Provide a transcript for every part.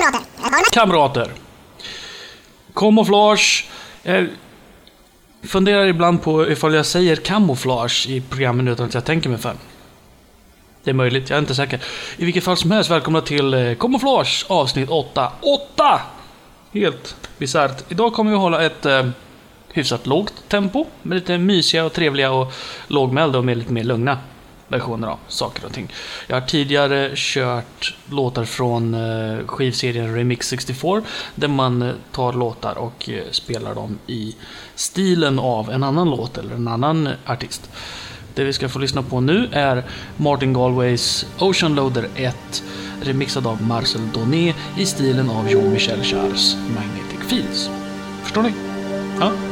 Kamrater. Kamrater. Kamouflage. Jag funderar ibland på ifall jag säger kamouflage i programmen utan att jag tänker mig för. Det är möjligt, jag är inte säker. I vilket fall som helst, välkomna till eh, avsnitt 8. 8! Helt bisarrt. Idag kommer vi hålla ett eh, hyfsat lågt tempo. Med lite mysiga och trevliga och lågmälda och med lite mer lugna versioner av saker och ting. Jag har tidigare kört låtar från eh, skivserien Remix 64 där man eh, tar låtar och eh, spelar dem i stilen av en annan låt eller en annan artist. Det vi ska få lyssna på nu är Martin Galways Ocean Loader 1 remixad av Marcel Doné i stilen av Jean-Michel Charles Magnetic Fields. Förstår ni? Ja.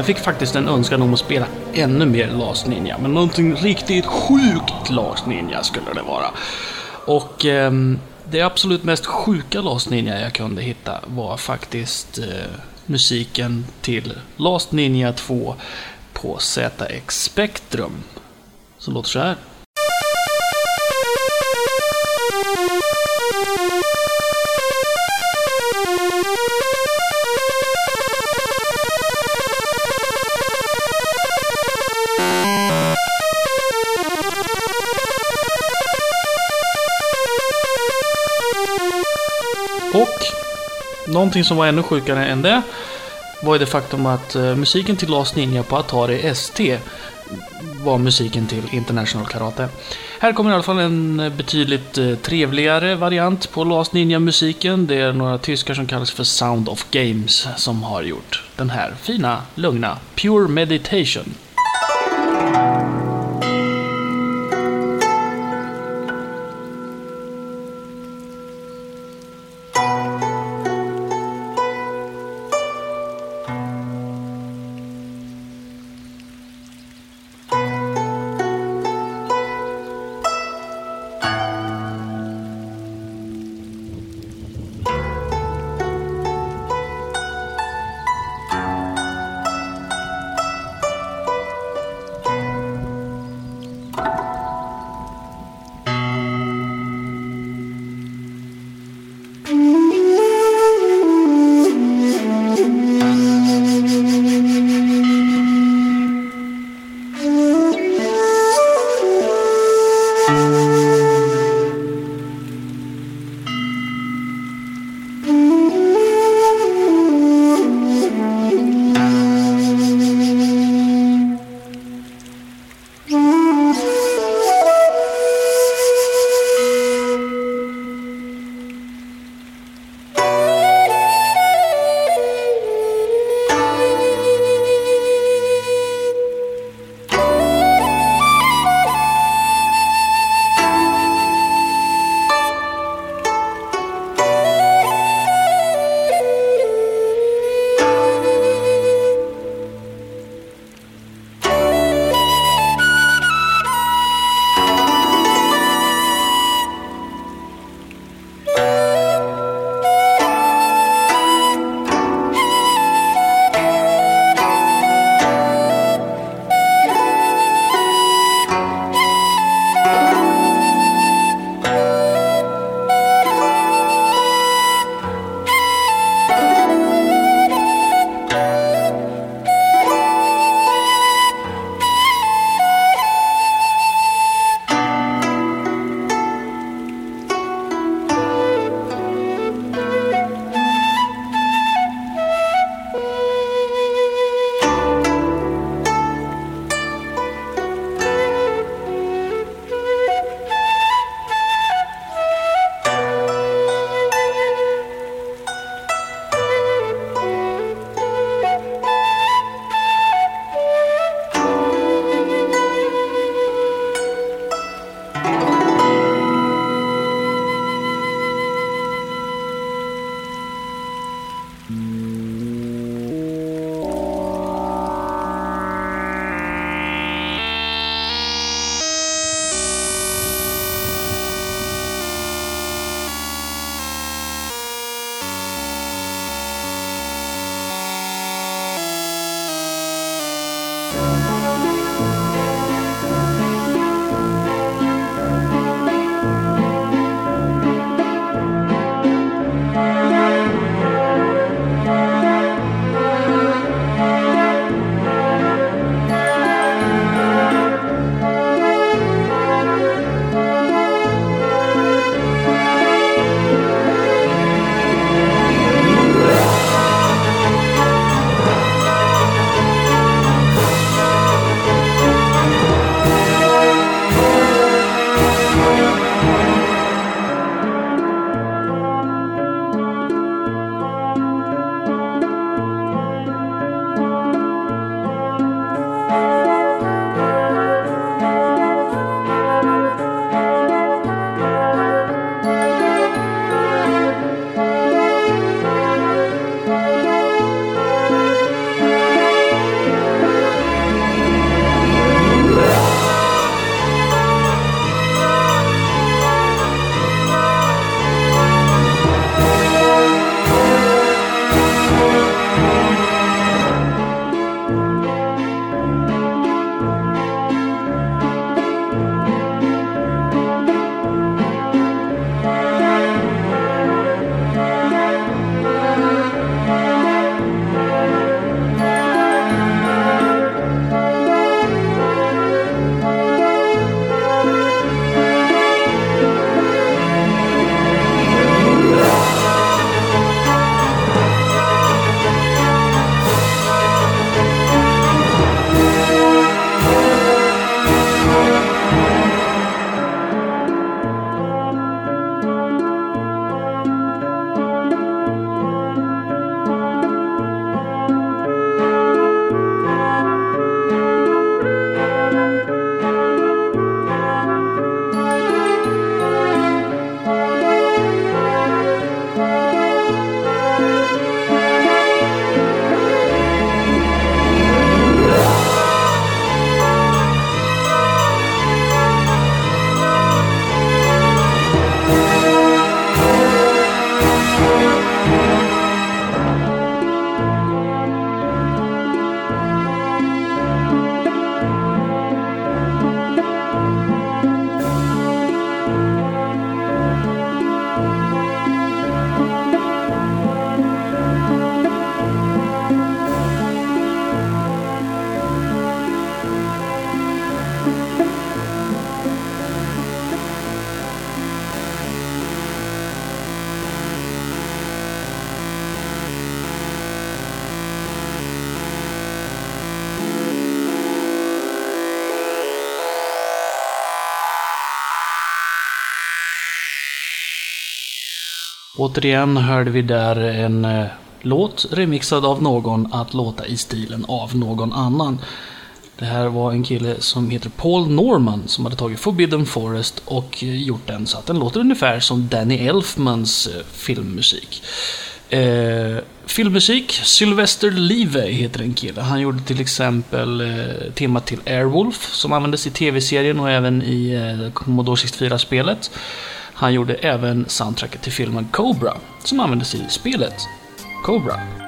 Jag fick faktiskt en önskan om att spela ännu mer Last Ninja, men någonting riktigt sjukt Last Ninja skulle det vara. Och eh, det absolut mest sjuka Last Ninja jag kunde hitta var faktiskt eh, musiken till Last Ninja 2 på ZX Spectrum. Som låter så här. Någonting som var ännu sjukare än det var ju det faktum att eh, musiken till Last Ninja på Atari ST var musiken till International Karate. Här kommer i alla fall en eh, betydligt eh, trevligare variant på Last Ninja-musiken. Det är några tyskar som kallas för Sound of Games som har gjort den här fina, lugna Pure Meditation. Återigen hörde vi där en eh, låt remixad av någon att låta i stilen av någon annan. Det här var en kille som heter Paul Norman som hade tagit Forbidden Forest och eh, gjort den så att den låter ungefär som Danny Elfmans eh, filmmusik. Eh, filmmusik, Sylvester Levey heter en kille. Han gjorde till exempel eh, temat till Airwolf som användes i tv-serien och även i eh, Commodore 64-spelet. Han gjorde även soundtracket till filmen Cobra som användes i spelet Cobra.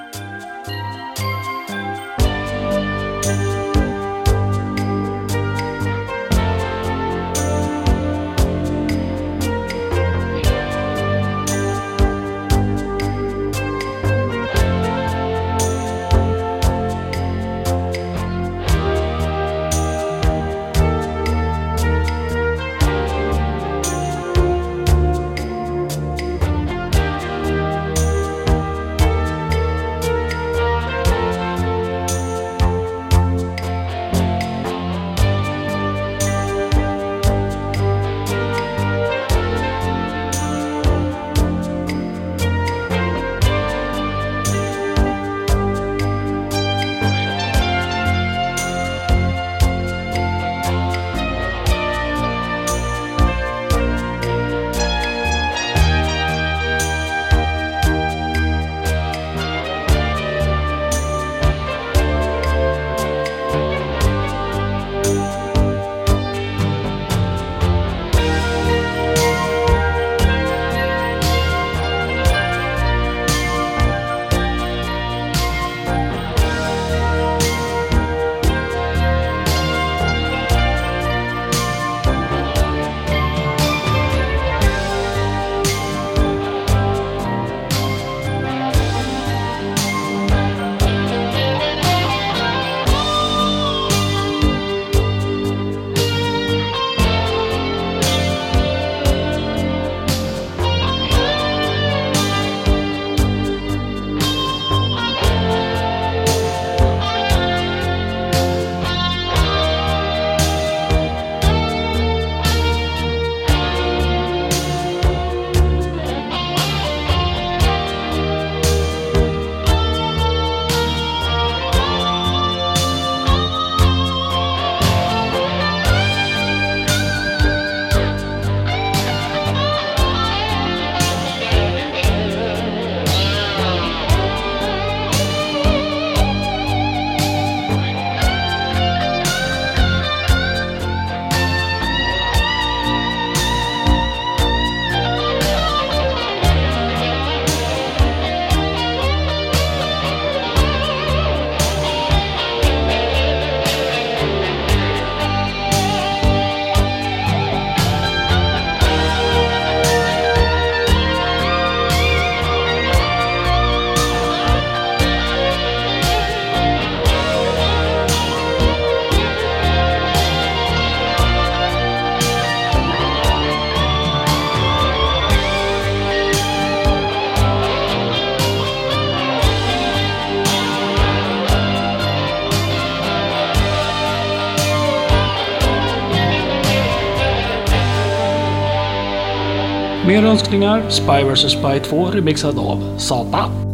Mer önskningar, Spy vs Spy 2 remixad av Sata.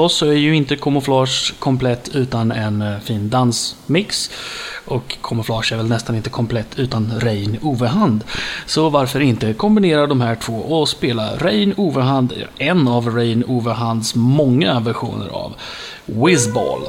Förstås så är ju inte kamouflage komplett utan en eh, fin dansmix. Och kamouflage är väl nästan inte komplett utan Rein Ovehand. Så varför inte kombinera de här två och spela Rein Ovehand, en av Rein Ovehands många versioner av Whizball.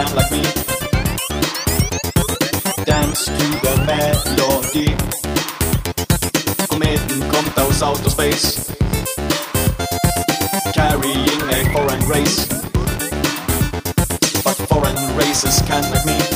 Kometen like me dance to the melody. Kometen kommt aus Outer Space, carrying a foreign race. But foreign races can't like me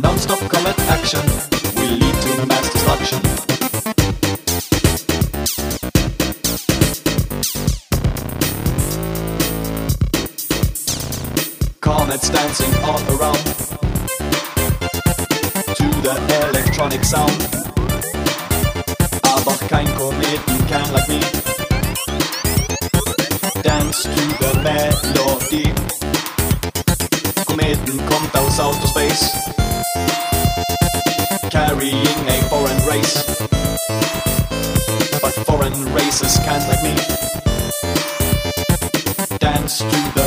Non-stop comet action will lead to mass destruction. Comets dancing all around to the electronic sound. Aus Outer Space, carrying a foreign race. But foreign races can't like me dance to the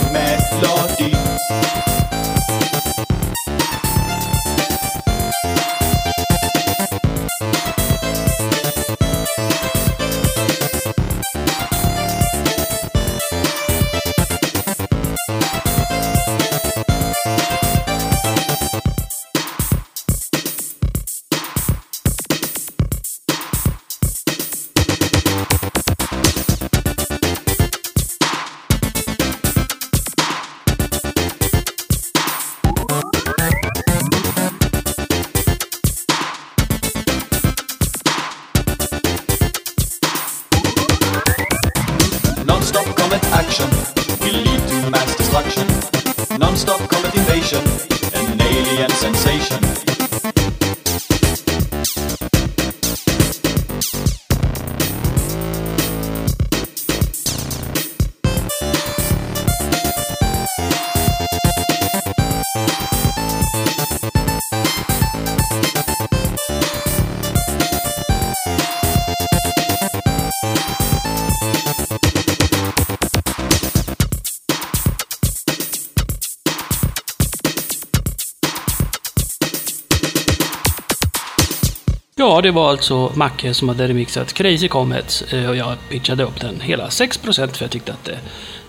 Ja, det var alltså Macke som hade remixat Crazy Comets eh, och jag pitchade upp den hela 6% för jag tyckte att eh,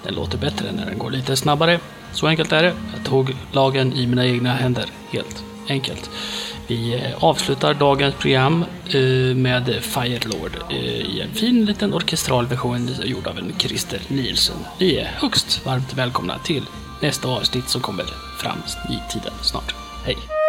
den låter bättre när den går lite snabbare. Så enkelt är det. Jag tog lagen i mina egna händer, helt enkelt. Vi eh, avslutar dagens program med Firelord i en fin liten orkestral version gjord av en Christer Nielsen. Ni är högst varmt välkomna till nästa avsnitt som kommer fram i tiden snart. Hej!